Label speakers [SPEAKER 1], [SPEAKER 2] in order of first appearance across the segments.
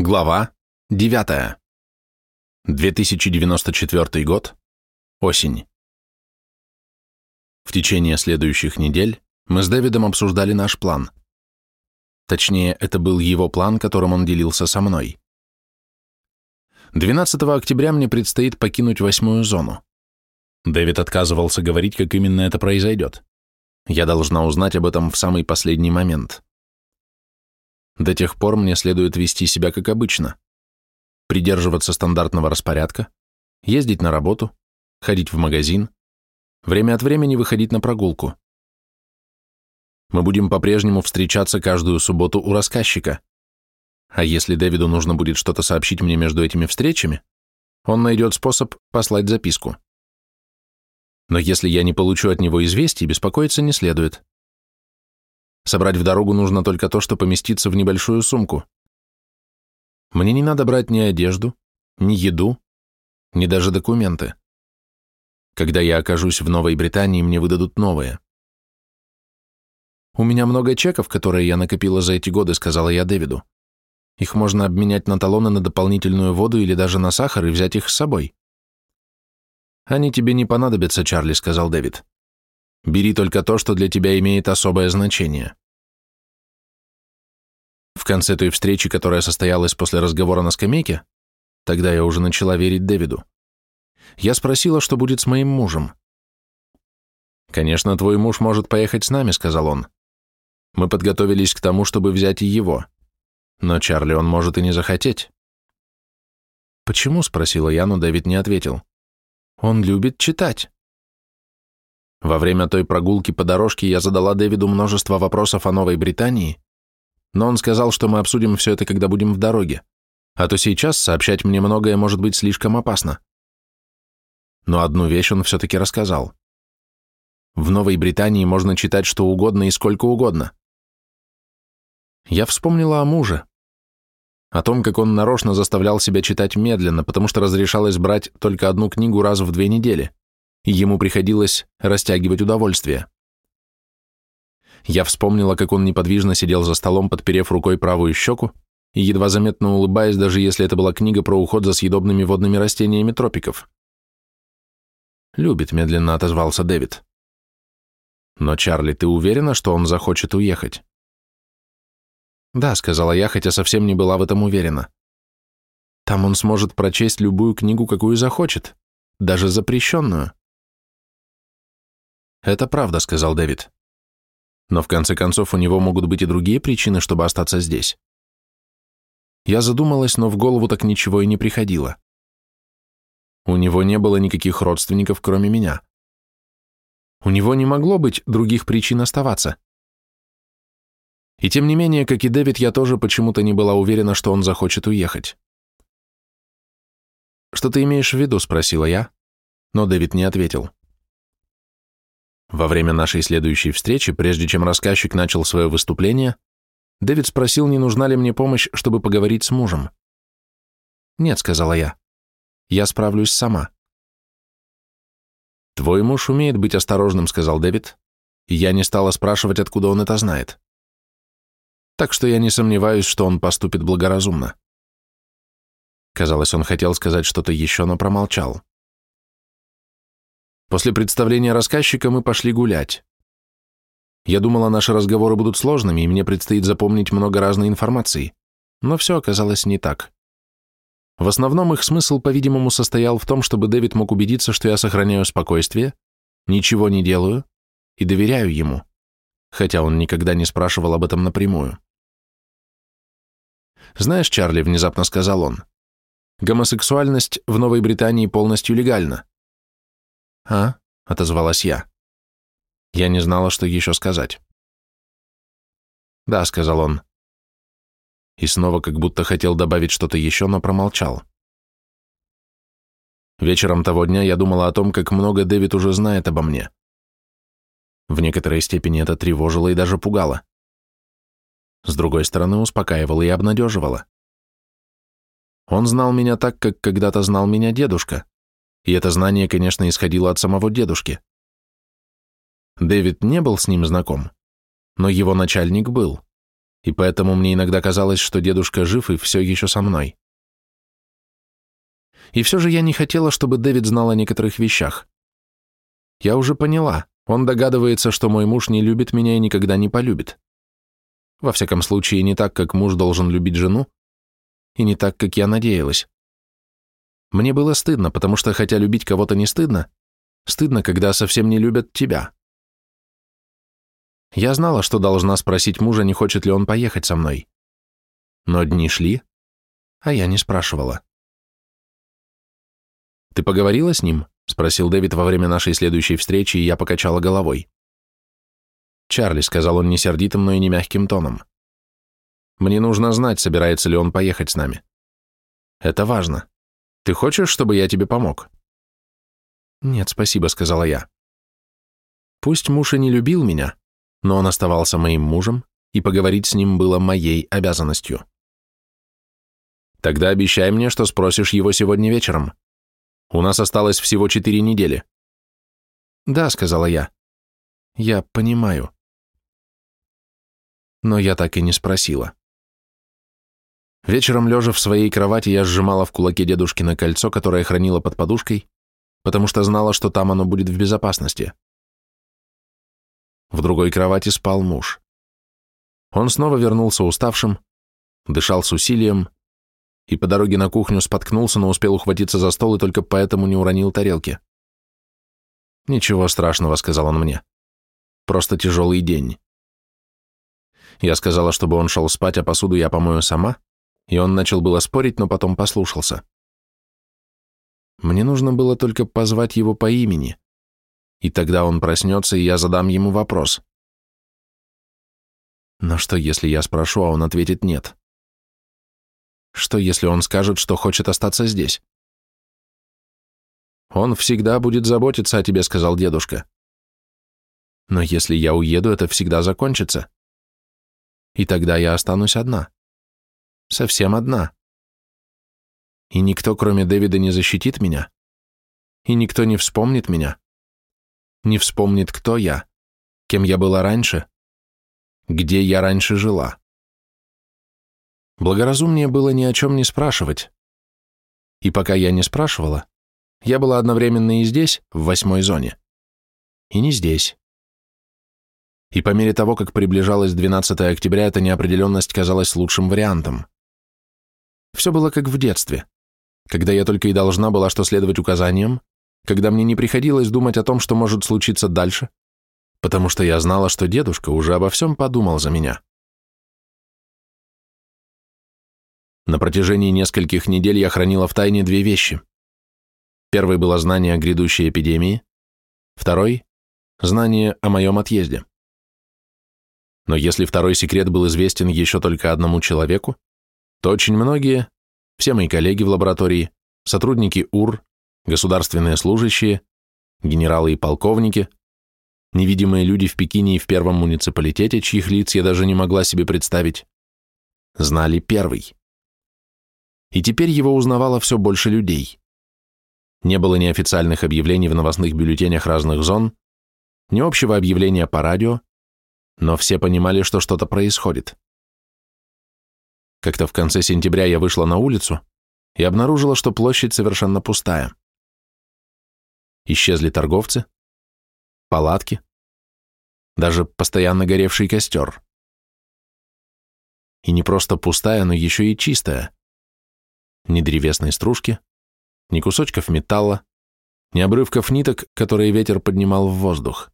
[SPEAKER 1] Глава 9. 2094 год. Осень. В течение следующих недель мы с Дэвидом обсуждали наш план. Точнее, это был его план, которым он делился со мной. 12 октября мне предстоит покинуть восьмую зону. Дэвид отказывался говорить, как именно это произойдет. Я должна узнать об этом в самый последний момент. До тех пор мне следует вести себя как обычно. Придерживаться стандартного распорядка, ездить на работу, ходить в магазин, время от времени выходить на прогулку. Мы будем по-прежнему встречаться каждую субботу у рассказчика. А если Дэвиду нужно будет что-то сообщить мне между этими встречами, он найдет способ послать записку. Но если я не получу от него известий, беспокоиться не следует. Собрать в дорогу нужно только то, что поместится в небольшую сумку. Мне не надо брать ни одежду, ни еду, ни даже документы. Когда я окажусь в Новой Британии, мне выдадут новые. «У меня много чеков, которые я накопила за эти годы», — сказала я Дэвиду. «Их можно обменять на талоны на дополнительную воду или даже на сахар и взять их с собой». «Они тебе не понадобятся, Чарли», — сказал Дэвид. «Бери только то, что для тебя имеет особое значение». В конце той встречи, которая состоялась после разговора на скамейке, тогда я уже начала верить Дэвиду, я спросила, что будет с моим мужем. «Конечно, твой муж может поехать с нами», — сказал он. «Мы подготовились к тому, чтобы взять и его. Но Чарли он может и не захотеть». «Почему?» — спросила я, но Дэвид не ответил. «Он любит читать». Во время той прогулки по дорожке я задала Дэвиду множество вопросов о Новой Британии, но он сказал, что мы обсудим все это, когда будем в дороге, а то сейчас сообщать мне многое может быть слишком опасно. Но одну вещь он все-таки рассказал. В Новой Британии можно читать что угодно и сколько угодно. Я вспомнила о муже, о том, как он нарочно заставлял себя читать медленно, потому что разрешалось брать только одну книгу раз в две недели, ему приходилось растягивать удовольствие. Я вспомнила, как он неподвижно сидел за столом, подперев рукой правую щеку, и едва заметно улыбаясь, даже если это была книга про уход за съедобными водными растениями тропиков. «Любит», — медленно отозвался Дэвид. «Но, Чарли, ты уверена, что он захочет уехать?» «Да», — сказала я, хотя совсем не была в этом уверена. «Там он сможет прочесть любую книгу, какую захочет, даже запрещенную». «Это правда», — сказал Дэвид. Но в конце концов у него могут быть и другие причины, чтобы остаться здесь. Я задумалась, но в голову так ничего и не приходило. У него не было никаких родственников, кроме меня. У него не могло быть других причин оставаться. И тем не менее, как и Дэвид, я тоже почему-то не была уверена, что он захочет уехать. «Что ты имеешь в виду?» — спросила я, но Дэвид не ответил. Во время нашей следующей встречи, прежде чем рассказчик начал свое выступление, Дэвид спросил, не нужна ли мне помощь, чтобы поговорить с мужем. «Нет», — сказала я, — «я справлюсь сама». «Твой муж умеет быть осторожным», — сказал Дэвид, и я не стала спрашивать, откуда он это знает. Так что я не сомневаюсь, что он поступит благоразумно. Казалось, он хотел сказать что-то еще, но промолчал. После представления рассказчика мы пошли гулять. Я думала, наши разговоры будут сложными, и мне предстоит запомнить много разной информации, но все оказалось не так. В основном их смысл, по-видимому, состоял в том, чтобы Дэвид мог убедиться, что я сохраняю спокойствие, ничего не делаю и доверяю ему, хотя он никогда не спрашивал об этом напрямую. «Знаешь, Чарли», — внезапно сказал он, — «гомосексуальность в Новой Британии полностью легальна. «А?» — отозвалась я. Я не знала, что еще сказать. «Да», — сказал он. И снова как будто хотел добавить что-то еще, но промолчал. Вечером того дня я думала о том, как много Дэвид уже знает обо мне. В некоторой степени это тревожило и даже пугало. С другой стороны, успокаивало и обнадеживало. Он знал меня так, как когда-то знал меня дедушка, и это знание, конечно, исходило от самого дедушки. Дэвид не был с ним знаком, но его начальник был, и поэтому мне иногда казалось, что дедушка жив и все еще со мной. И все же я не хотела, чтобы Дэвид знал о некоторых вещах. Я уже поняла, он догадывается, что мой муж не любит меня и никогда не полюбит. Во всяком случае, не так, как муж должен любить жену, и не так, как я надеялась. Мне было стыдно, потому что, хотя любить кого-то не стыдно, стыдно, когда совсем не любят тебя. Я знала, что должна спросить мужа, не хочет ли он поехать со мной. Но дни шли, а я не спрашивала. «Ты поговорила с ним?» — спросил Дэвид во время нашей следующей встречи, и я покачала головой. «Чарли», — сказал он не сердитым, но и не мягким тоном. «Мне нужно знать, собирается ли он поехать с нами. Это важно. Ты хочешь, чтобы я тебе помог?» «Нет, спасибо», — сказала я. Пусть муж и не любил меня, но он оставался моим мужем, и поговорить с ним было моей обязанностью. «Тогда обещай мне, что спросишь его сегодня вечером. У нас осталось всего четыре недели». «Да», — сказала я. «Я понимаю». Но я так и не спросила. Вечером, лежа в своей кровати, я сжимала в кулаке дедушкино кольцо, которое хранила под подушкой, потому что знала, что там оно будет в безопасности. В другой кровати спал муж. Он снова вернулся уставшим, дышал с усилием и по дороге на кухню споткнулся, но успел ухватиться за стол и только поэтому не уронил тарелки. «Ничего страшного», — сказал он мне. «Просто тяжелый день». Я сказала, чтобы он шел спать, а посуду я помою сама, и он начал было спорить, но потом послушался. Мне нужно было только позвать его по имени, и тогда он проснется, и я задам ему вопрос. Но что, если я спрошу, а он ответит «нет»? Что, если он скажет, что хочет остаться здесь? «Он всегда будет заботиться о тебе», — сказал дедушка. «Но если я уеду, это всегда закончится. И тогда я останусь одна. Совсем одна. И никто, кроме Дэвида, не защитит меня. И никто не вспомнит меня не вспомнит, кто я, кем я была раньше, где я раньше жила. Благоразумнее было ни о чем не спрашивать. И пока я не спрашивала, я была одновременно и здесь, в восьмой зоне, и не здесь. И по мере того, как приближалось 12 октября, эта неопределенность казалась лучшим вариантом. Все было как в детстве, когда я только и должна была что следовать указаниям, когда мне не приходилось думать о том, что может случиться дальше, потому что я знала, что дедушка уже обо всем подумал за меня. На протяжении нескольких недель я хранила в тайне две вещи. Первый было знание о грядущей эпидемии, второй — знание о моем отъезде. Но если второй секрет был известен еще только одному человеку, то очень многие, все мои коллеги в лаборатории, сотрудники УР, государственные служащие, генералы и полковники, невидимые люди в Пекине и в первом муниципалитете, чьих лиц я даже не могла себе представить, знали первый. И теперь его узнавало все больше людей. Не было ни официальных объявлений в новостных бюллетенях разных зон, ни общего объявления по радио, но все понимали, что что-то происходит. Как-то в конце сентября я вышла на улицу и обнаружила, что площадь совершенно пустая. Исчезли торговцы, палатки, даже постоянно горевший костер. И не просто пустая, но еще и чистая. Ни древесной стружки, ни кусочков металла, ни обрывков ниток, которые ветер поднимал в воздух.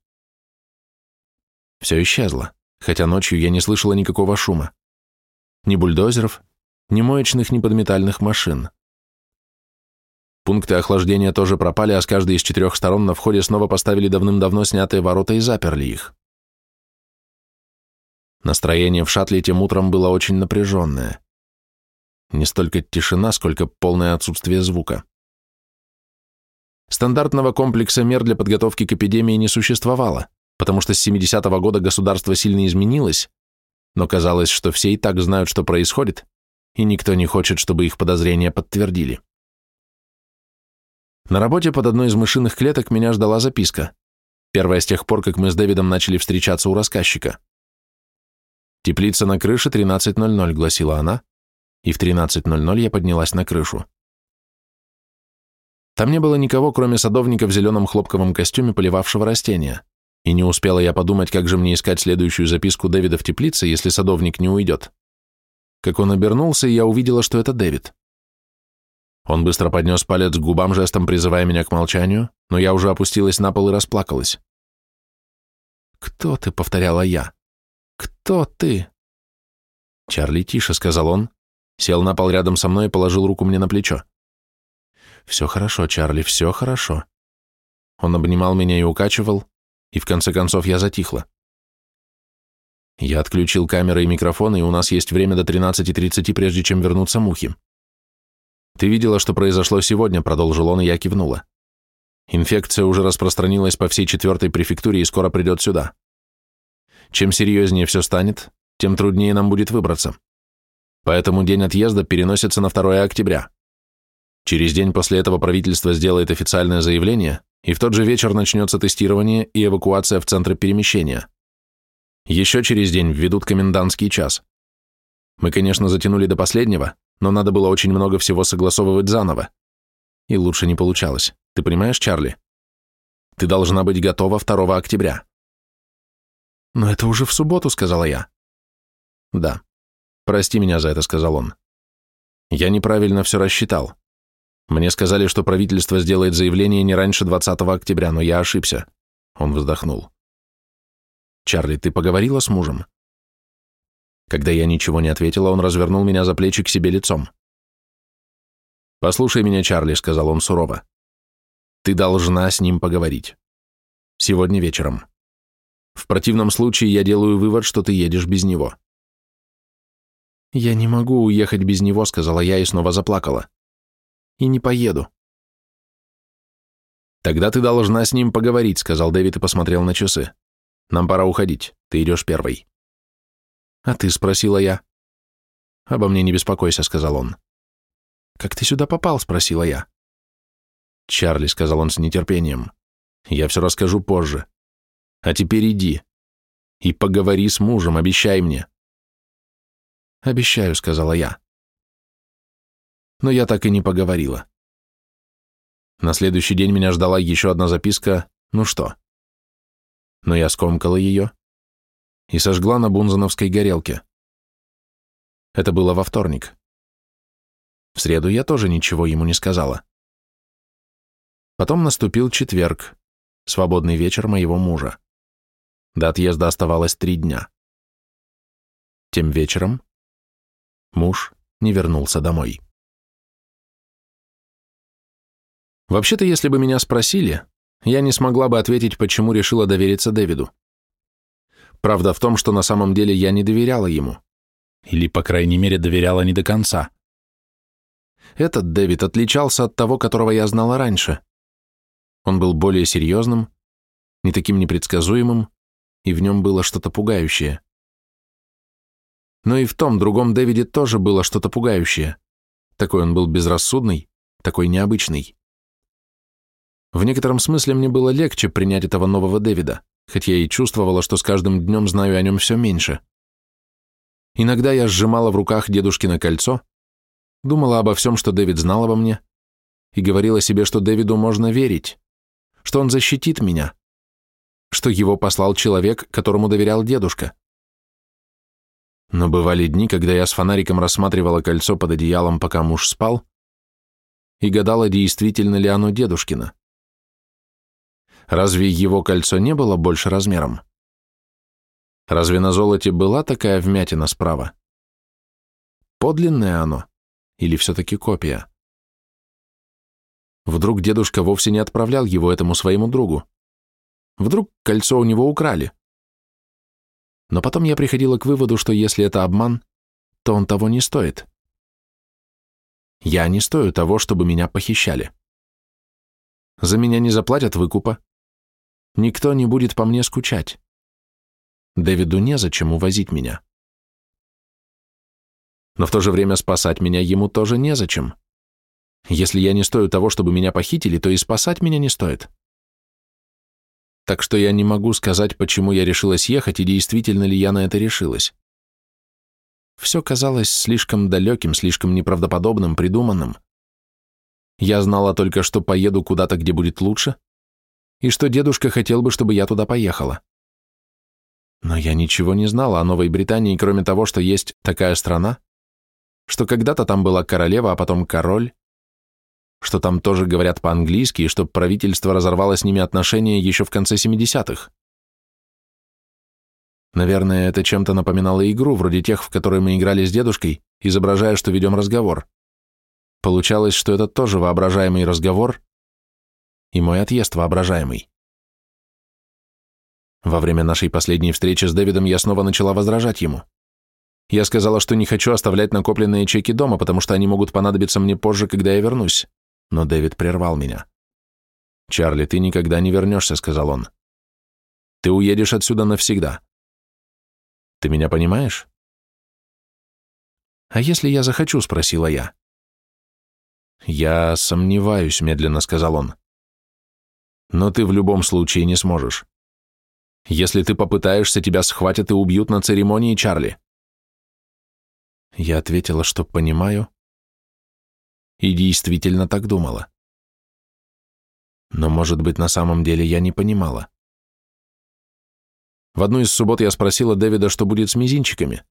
[SPEAKER 1] Все исчезло, хотя ночью я не слышала никакого шума. Ни бульдозеров, ни моечных, ни подметальных машин. Пункты охлаждения тоже пропали, а с каждой из четырех сторон на входе снова поставили давным-давно снятые ворота и заперли их. Настроение в шаттле тем утром было очень напряженное. Не столько тишина, сколько полное отсутствие звука. Стандартного комплекса мер для подготовки к эпидемии не существовало, потому что с 70-го года государство сильно изменилось, но казалось, что все и так знают, что происходит, и никто не хочет, чтобы их подозрения подтвердили. На работе под одной из мышиных клеток меня ждала записка. Первая с тех пор, как мы с Дэвидом начали встречаться у рассказчика. «Теплица на крыше 13.00», — гласила она, и в 13.00 я поднялась на крышу. Там не было никого, кроме садовника в зеленом хлопковом костюме, поливавшего растения, и не успела я подумать, как же мне искать следующую записку Дэвида в теплице, если садовник не уйдет. Как он обернулся, я увидела, что это Дэвид. Он быстро поднес палец к губам, жестом призывая меня к молчанию, но я уже опустилась на пол и расплакалась. «Кто ты?» — повторяла я. «Кто ты?» «Чарли, тише», — сказал он, сел на пол рядом со мной и положил руку мне на плечо. «Все хорошо, Чарли, все хорошо». Он обнимал меня и укачивал, и в конце концов я затихла. Я отключил камеры и микрофоны, и у нас есть время до 13.30, прежде чем вернутся мухи. «Ты видела, что произошло сегодня», — продолжил он, и я кивнула. «Инфекция уже распространилась по всей четвертой префектуре и скоро придет сюда. Чем серьезнее все станет, тем труднее нам будет выбраться. Поэтому день отъезда переносится на 2 октября. Через день после этого правительство сделает официальное заявление, и в тот же вечер начнется тестирование и эвакуация в центры перемещения. Еще через день введут комендантский час. Мы, конечно, затянули до последнего, но надо было очень много всего согласовывать заново. И лучше не получалось. Ты понимаешь, Чарли? Ты должна быть готова 2 октября. Но это уже в субботу, сказала я. Да. Прости меня за это, сказал он. Я неправильно все рассчитал. Мне сказали, что правительство сделает заявление не раньше 20 октября, но я ошибся. Он вздохнул. Чарли, ты поговорила с мужем? Когда я ничего не ответила, он развернул меня за плечи к себе лицом. «Послушай меня, Чарли», — сказал он сурово. «Ты должна с ним поговорить. Сегодня вечером. В противном случае я делаю вывод, что ты едешь без него». «Я не могу уехать без него», — сказала я и снова заплакала и не поеду. Тогда ты должна с ним поговорить, сказал Дэвид и посмотрел на часы. Нам пора уходить, ты идешь первой. А ты, спросила я. Обо мне не беспокойся, сказал он. Как ты сюда попал, спросила я. Чарли, сказал он с нетерпением. Я все расскажу позже. А теперь иди. И поговори с мужем, обещай мне. Обещаю, сказала я но я так и не поговорила. На следующий день меня ждала еще одна записка «Ну что?». Но я скомкала ее и сожгла на бунзановской горелке. Это было во вторник. В среду я тоже ничего ему не сказала. Потом наступил четверг, свободный вечер моего мужа. До отъезда оставалось три дня. Тем вечером муж не вернулся домой. Вообще-то, если бы меня спросили, я не смогла бы ответить, почему решила довериться Дэвиду. Правда в том, что на самом деле я не доверяла ему. Или, по крайней мере, доверяла не до конца. Этот Дэвид отличался от того, которого я знала раньше. Он был более серьезным, не таким непредсказуемым, и в нем было что-то пугающее. Но и в том другом Дэвиде тоже было что-то пугающее. Такой он был безрассудный, такой необычный. В некотором смысле мне было легче принять этого нового Дэвида, хоть я и чувствовала, что с каждым днем знаю о нем все меньше. Иногда я сжимала в руках дедушкино кольцо, думала обо всем, что Дэвид знал обо мне, и говорила себе, что Дэвиду можно верить, что он защитит меня, что его послал человек, которому доверял дедушка. Но бывали дни, когда я с фонариком рассматривала кольцо под одеялом, пока муж спал, и гадала, действительно ли оно дедушкино. Разве его кольцо не было больше размером? Разве на золоте была такая вмятина справа? Подлинное оно? Или все-таки копия? Вдруг дедушка вовсе не отправлял его этому своему другу? Вдруг кольцо у него украли? Но потом я приходила к выводу, что если это обман, то он того не стоит. Я не стою того, чтобы меня похищали. За меня не заплатят выкупа, Никто не будет по мне скучать. Дэвиду незачем увозить меня. Но в то же время спасать меня ему тоже незачем. Если я не стою того, чтобы меня похитили, то и спасать меня не стоит. Так что я не могу сказать, почему я решилась ехать и действительно ли я на это решилась. все казалось слишком далеким, слишком неправдоподобным, придуманным. Я знала только, что поеду куда-то, где будет лучше, и что дедушка хотел бы, чтобы я туда поехала. Но я ничего не знала о Новой Британии, кроме того, что есть такая страна, что когда-то там была королева, а потом король, что там тоже говорят по-английски, и что правительство разорвало с ними отношения еще в конце 70-х. Наверное, это чем-то напоминало игру, вроде тех, в которые мы играли с дедушкой, изображая, что ведем разговор. Получалось, что это тоже воображаемый разговор, и мой отъезд воображаемый. Во время нашей последней встречи с Дэвидом я снова начала возражать ему. Я сказала, что не хочу оставлять накопленные чеки дома, потому что они могут понадобиться мне позже, когда я вернусь. Но Дэвид прервал меня. «Чарли, ты никогда не вернешься», — сказал он. «Ты уедешь отсюда навсегда. Ты меня понимаешь?» «А если я захочу?» — спросила я. «Я сомневаюсь», — медленно сказал он. «Но ты в любом случае не сможешь. Если ты попытаешься, тебя схватят и убьют на церемонии, Чарли». Я ответила, что понимаю, и действительно так думала. Но, может быть, на самом деле я не понимала. В одну из суббот я спросила Дэвида, что будет с мизинчиками.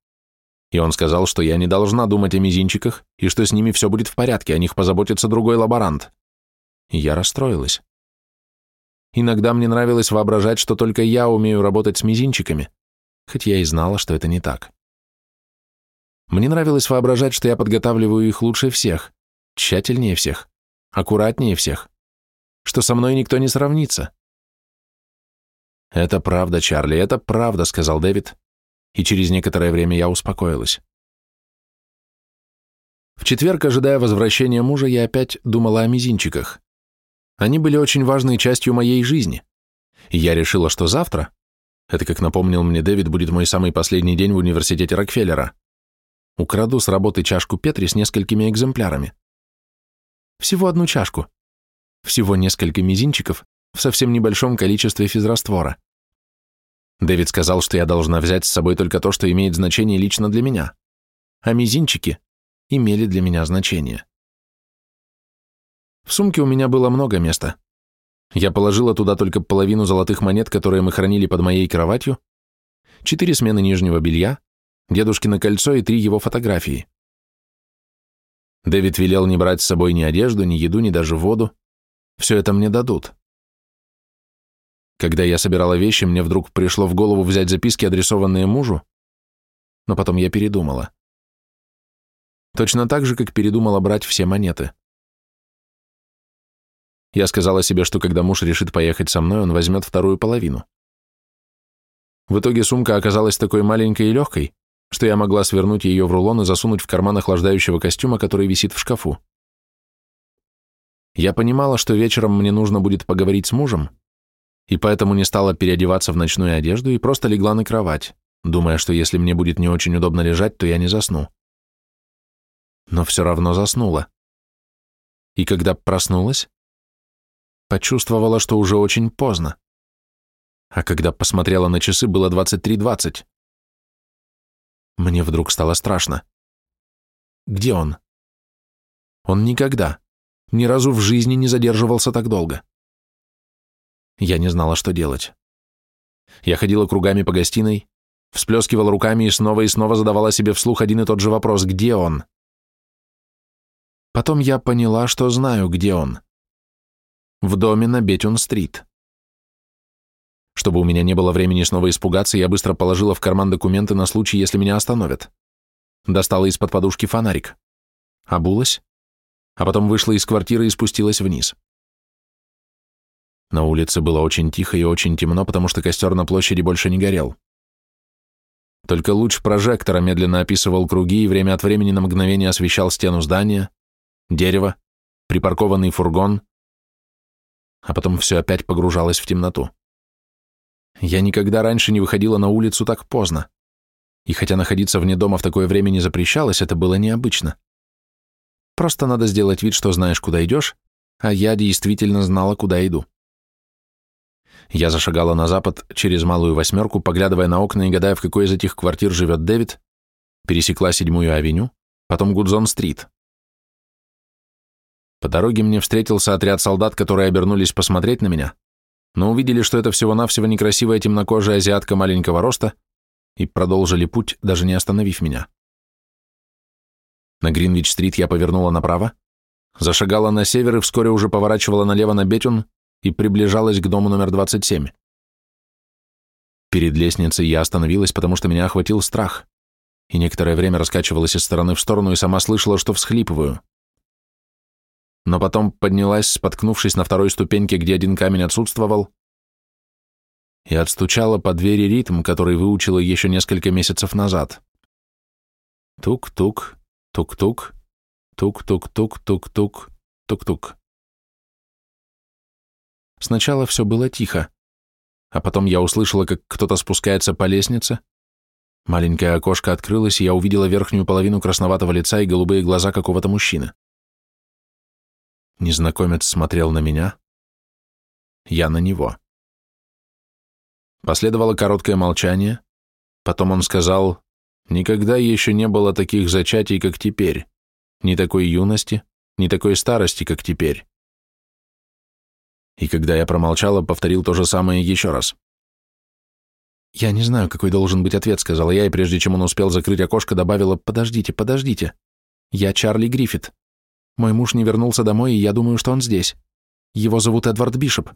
[SPEAKER 1] И он сказал, что я не должна думать о мизинчиках, и что с ними все будет в порядке, о них позаботится другой лаборант. И я расстроилась. Иногда мне нравилось воображать, что только я умею работать с мизинчиками, хоть я и знала, что это не так. Мне нравилось воображать, что я подготавливаю их лучше всех, тщательнее всех, аккуратнее всех, что со мной никто не сравнится, «Это правда, Чарли, это правда», — сказал Дэвид, и через некоторое время я успокоилась. В четверг, ожидая возвращения мужа, я опять думала о мизинчиках. Они были очень важной частью моей жизни. И я решила, что завтра, это, как напомнил мне Дэвид, будет мой самый последний день в университете Рокфеллера, украду с работы чашку Петри с несколькими экземплярами. Всего одну чашку. Всего несколько мизинчиков в совсем небольшом количестве физраствора. Дэвид сказал, что я должна взять с собой только то, что имеет значение лично для меня, а мизинчики имели для меня значение. В сумке у меня было много места. Я положила туда только половину золотых монет, которые мы хранили под моей кроватью, четыре смены нижнего белья, дедушкино кольцо и три его фотографии. Дэвид велел не брать с собой ни одежду, ни еду, ни даже воду. Все это мне дадут. Когда я собирала вещи, мне вдруг пришло в голову взять записки, адресованные мужу, но потом я передумала. Точно так же, как передумала брать все монеты. Я сказала себе, что когда муж решит поехать со мной, он возьмет вторую половину. В итоге сумка оказалась такой маленькой и легкой, что я могла свернуть ее в рулон и засунуть в карман охлаждающего костюма, который висит в шкафу. Я понимала, что вечером мне нужно будет поговорить с мужем, и поэтому не стала переодеваться в ночную одежду и просто легла на кровать, думая, что если мне будет не очень удобно лежать, то я не засну. Но все равно заснула. И когда проснулась, почувствовала, что уже очень поздно. А когда посмотрела на часы, было 23.20. Мне вдруг стало страшно. Где он? Он никогда, ни разу в жизни не задерживался так долго. Я не знала, что делать. Я ходила кругами по гостиной, всплескивала руками и снова и снова задавала себе вслух один и тот же вопрос «Где он?». Потом я поняла, что знаю, где он. В доме на Бетюн-стрит. Чтобы у меня не было времени снова испугаться, я быстро положила в карман документы на случай, если меня остановят. Достала из-под подушки фонарик. Обулась, а потом вышла из квартиры и спустилась вниз. На улице было очень тихо и очень темно, потому что костер на площади больше не горел. Только луч прожектора медленно описывал круги и время от времени на мгновение освещал стену здания, дерево, припаркованный фургон, а потом все опять погружалось в темноту. Я никогда раньше не выходила на улицу так поздно, и хотя находиться вне дома в такое время не запрещалось, это было необычно. Просто надо сделать вид, что знаешь, куда идешь, а я действительно знала, куда иду. Я зашагала на запад через Малую Восьмерку, поглядывая на окна и гадая, в какой из этих квартир живет Дэвид, пересекла седьмую авеню, потом Гудзон-стрит. По дороге мне встретился отряд солдат, которые обернулись посмотреть на меня, но увидели, что это всего-навсего некрасивая темнокожая азиатка маленького роста, и продолжили путь, даже не остановив меня. На Гринвич-стрит я повернула направо, зашагала на север и вскоре уже поворачивала налево на Бетюн и приближалась к дому номер 27. Перед лестницей я остановилась, потому что меня охватил страх, и некоторое время раскачивалась из стороны в сторону и сама слышала, что всхлипываю. Но потом поднялась, споткнувшись на второй ступеньке, где один камень отсутствовал, и отстучала по двери ритм, который выучила еще несколько месяцев назад. Тук-тук, тук-тук, тук-тук-тук-тук-тук, тук-тук. Сначала все было тихо, а потом я услышала, как кто-то спускается по лестнице. Маленькое окошко открылось, и я увидела верхнюю половину красноватого лица и голубые глаза какого-то мужчины. Незнакомец смотрел на меня, я на него. Последовало короткое молчание, потом он сказал, «Никогда еще не было таких зачатий, как теперь, ни такой юности, ни такой старости, как теперь». И когда я промолчала, повторил то же самое еще раз. «Я не знаю, какой должен быть ответ», — сказала я, и прежде чем он успел закрыть окошко, добавила, «Подождите, подождите. Я Чарли Гриффит. Мой муж не вернулся домой, и я думаю, что он здесь. Его зовут Эдвард Бишоп.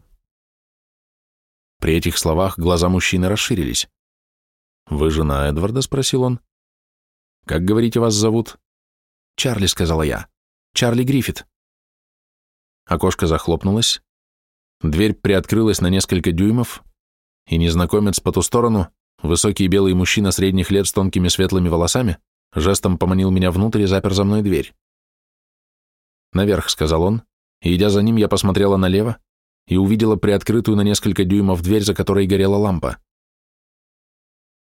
[SPEAKER 1] При этих словах глаза мужчины расширились. «Вы жена Эдварда?» — спросил он. «Как, говорите, вас зовут?» «Чарли», — сказала я. «Чарли Гриффит». Окошко захлопнулось, дверь приоткрылась на несколько дюймов, и незнакомец по ту сторону, высокий белый мужчина средних лет с тонкими светлыми волосами, жестом поманил меня внутрь и запер за мной дверь. «Наверх», — сказал он, идя за ним, я посмотрела налево, и увидела приоткрытую на несколько дюймов дверь, за которой горела лампа.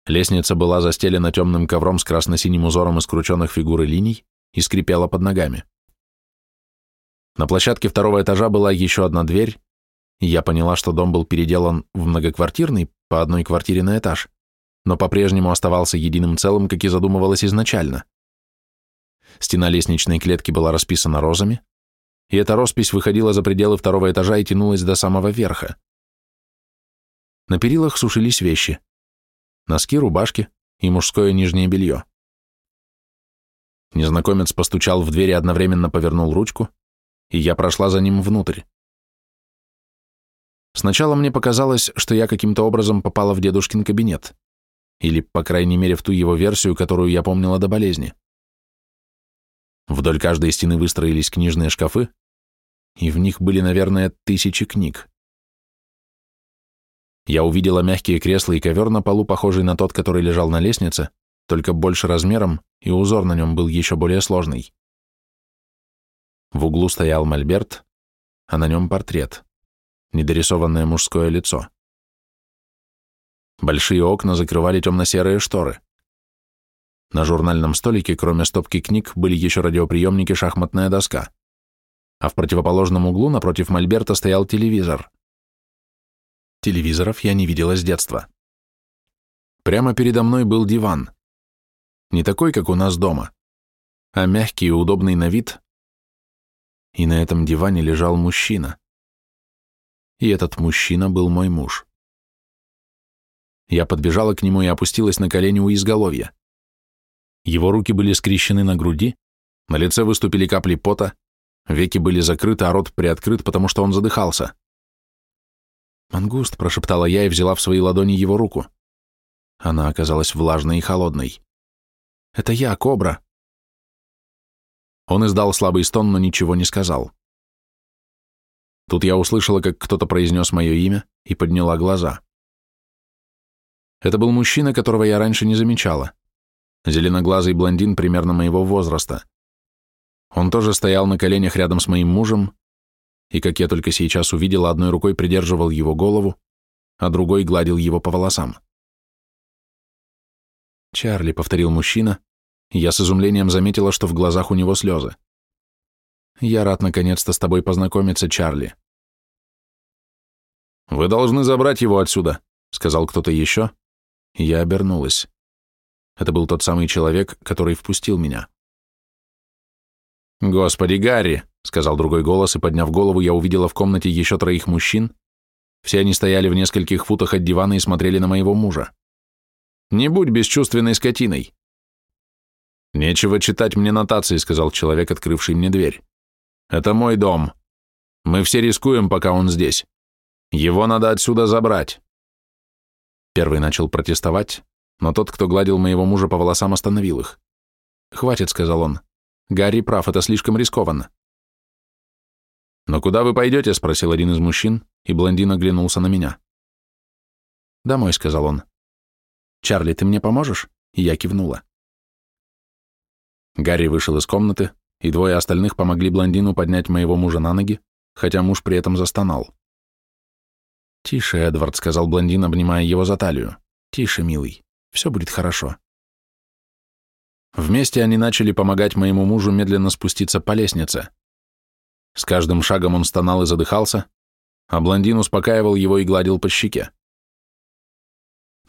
[SPEAKER 1] Лестница была застелена темным ковром с красно-синим узором из крученных фигур и линий и скрипела под ногами. На площадке второго этажа была еще одна дверь, и я поняла, что дом был переделан в многоквартирный, по одной квартире на этаж, но по-прежнему оставался единым целым, как и задумывалось изначально. Стена лестничной клетки была расписана розами, и эта роспись выходила за пределы второго этажа и тянулась до самого верха. На перилах сушились вещи. Носки, рубашки и мужское нижнее белье. Незнакомец постучал в дверь и одновременно повернул ручку, и я прошла за ним внутрь. Сначала мне показалось, что я каким-то образом попала в дедушкин кабинет, или, по крайней мере, в ту его версию, которую я помнила до болезни. Вдоль каждой стены выстроились книжные шкафы, и в них были, наверное, тысячи книг. Я увидела мягкие кресла и ковер на полу, похожий на тот, который лежал на лестнице, только больше размером, и узор на нем был еще более сложный. В углу стоял мольберт, а на нем портрет, недорисованное мужское лицо. Большие окна закрывали темно-серые шторы. На журнальном столике, кроме стопки книг, были еще радиоприемники шахматная доска а в противоположном углу напротив мольберта стоял телевизор. Телевизоров я не видела с детства. Прямо передо мной был диван. Не такой, как у нас дома, а мягкий и удобный на вид. И на этом диване лежал мужчина. И этот мужчина был мой муж. Я подбежала к нему и опустилась на колени у изголовья. Его руки были скрещены на груди, на лице выступили капли пота, Веки были закрыты, а рот приоткрыт, потому что он задыхался. «Мангуст», — прошептала я и взяла в свои ладони его руку. Она оказалась влажной и холодной. «Это я, Кобра». Он издал слабый стон, но ничего не сказал. Тут я услышала, как кто-то произнес мое имя и подняла глаза. Это был мужчина, которого я раньше не замечала. Зеленоглазый блондин примерно моего возраста. Он тоже стоял на коленях рядом с моим мужем, и, как я только сейчас увидела, одной рукой придерживал его голову, а другой гладил его по волосам. «Чарли», — повторил мужчина, я с изумлением заметила, что в глазах у него слезы. «Я рад наконец-то с тобой познакомиться, Чарли». «Вы должны забрать его отсюда», — сказал кто-то еще, и я обернулась. Это был тот самый человек, который впустил меня. «Господи, Гарри!» — сказал другой голос, и, подняв голову, я увидела в комнате еще троих мужчин. Все они стояли в нескольких футах от дивана и смотрели на моего мужа. «Не будь бесчувственной скотиной!» «Нечего читать мне нотации», — сказал человек, открывший мне дверь. «Это мой дом. Мы все рискуем, пока он здесь. Его надо отсюда забрать». Первый начал протестовать, но тот, кто гладил моего мужа по волосам, остановил их. «Хватит», — сказал он. «Гарри прав, это слишком рискованно». «Но куда вы пойдете?» — спросил один из мужчин, и блондин оглянулся на меня. «Домой», — сказал он. «Чарли, ты мне поможешь?» И я кивнула. Гарри вышел из комнаты, и двое остальных помогли блондину поднять моего мужа на ноги, хотя муж при этом застонал. «Тише, Эдвард», — сказал блондин, обнимая его за талию. «Тише, милый. Все будет хорошо». Вместе они начали помогать моему мужу медленно спуститься по лестнице. С каждым шагом он стонал и задыхался, а блондин успокаивал его и гладил по щеке.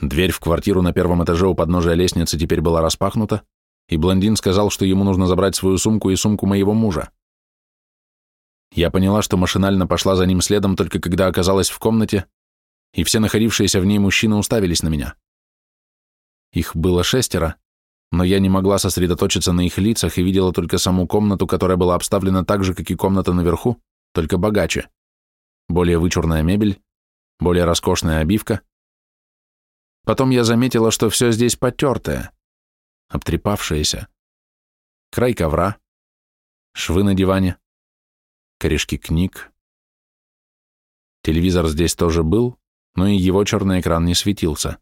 [SPEAKER 1] Дверь в квартиру на первом этаже у подножия лестницы теперь была распахнута, и блондин сказал, что ему нужно забрать свою сумку и сумку моего мужа. Я поняла, что машинально пошла за ним следом только когда оказалась в комнате, и все находившиеся в ней мужчины уставились на меня. Их было шестеро, но я не могла сосредоточиться на их лицах и видела только саму комнату, которая была обставлена так же, как и комната наверху, только богаче. Более вычурная мебель, более роскошная обивка. Потом я заметила, что все здесь потертое, обтрепавшееся. Край ковра, швы на диване, корешки книг. Телевизор здесь тоже был, но и его черный экран не светился.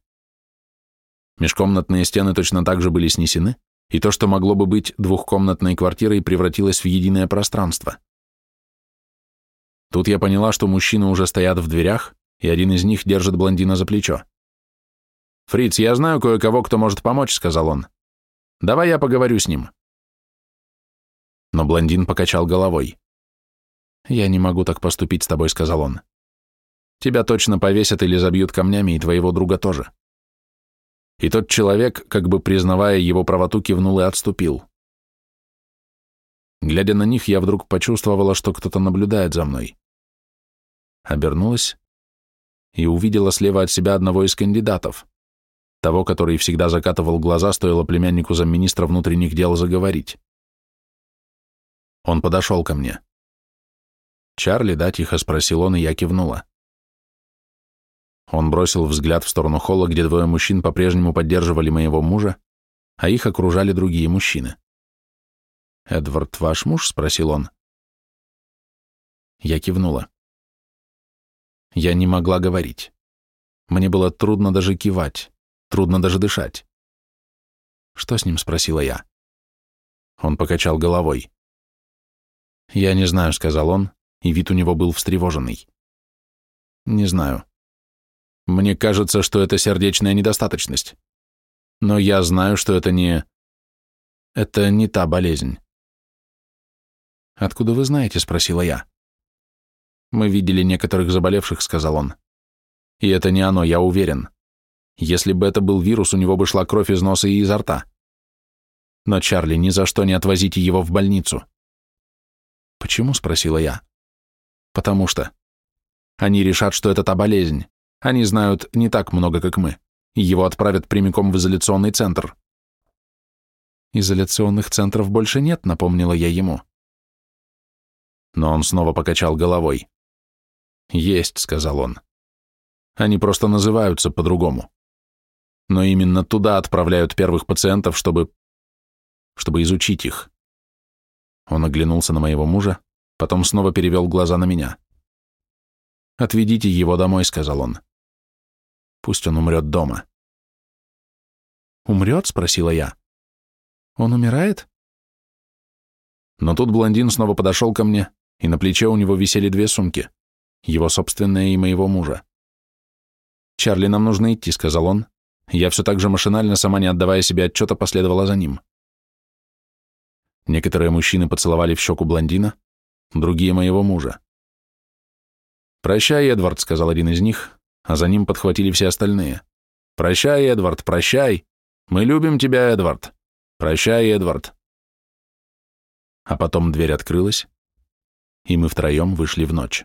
[SPEAKER 1] Межкомнатные стены точно так же были снесены, и то, что могло бы быть двухкомнатной квартирой, превратилось в единое пространство. Тут я поняла, что мужчины уже стоят в дверях, и один из них держит блондина за плечо. «Фриц, я знаю кое-кого, кто может помочь», — сказал он. «Давай я поговорю с ним». Но блондин покачал головой. «Я не могу так поступить с тобой», — сказал он. «Тебя точно повесят или забьют камнями, и твоего друга тоже». И тот человек, как бы признавая его правоту, кивнул и отступил. Глядя на них, я вдруг почувствовала, что кто-то наблюдает за мной. Обернулась и увидела слева от себя одного из кандидатов, того, который всегда закатывал глаза, стоило племяннику замминистра внутренних дел заговорить. Он подошел ко мне. «Чарли, да?» — тихо спросил он, и я кивнула. Он бросил взгляд в сторону холла, где двое мужчин по-прежнему поддерживали моего мужа, а их окружали другие мужчины. «Эдвард ваш муж?» — спросил он. Я кивнула. Я не могла говорить. Мне было трудно даже кивать, трудно даже дышать. «Что с ним?» — спросила я. Он покачал головой. «Я не знаю», — сказал он, и вид у него был встревоженный. «Не знаю. Мне кажется, что это сердечная недостаточность. Но я знаю, что это не... Это не та болезнь. «Откуда вы знаете?» — спросила я. «Мы видели некоторых заболевших», — сказал он. «И это не оно, я уверен. Если бы это был вирус, у него бы шла кровь из носа и изо рта. Но, Чарли, ни за что не отвозите его в больницу». «Почему?» — спросила я. «Потому что. Они решат, что это та болезнь. Они знают не так много, как мы, его отправят прямиком в изоляционный центр. «Изоляционных центров больше нет», — напомнила я ему. Но он снова покачал головой. «Есть», — сказал он. «Они просто называются по-другому. Но именно туда отправляют первых пациентов, чтобы... чтобы изучить их». Он оглянулся на моего мужа, потом снова перевел глаза на меня. «Отведите его домой», — сказал он. Пусть он умрет дома. «Умрет?» — спросила я. «Он умирает?» Но тут блондин снова подошел ко мне, и на плече у него висели две сумки, его собственная и моего мужа. «Чарли, нам нужно идти», — сказал он. Я все так же машинально, сама не отдавая себе отчета, последовала за ним. Некоторые мужчины поцеловали в щеку блондина, другие — моего мужа. «Прощай, Эдвард», — сказал один из них, а за ним подхватили все остальные. «Прощай, Эдвард, прощай!» Мы любим тебя, Эдвард. Прощай, Эдвард. А потом дверь открылась, и мы втроем вышли в ночь.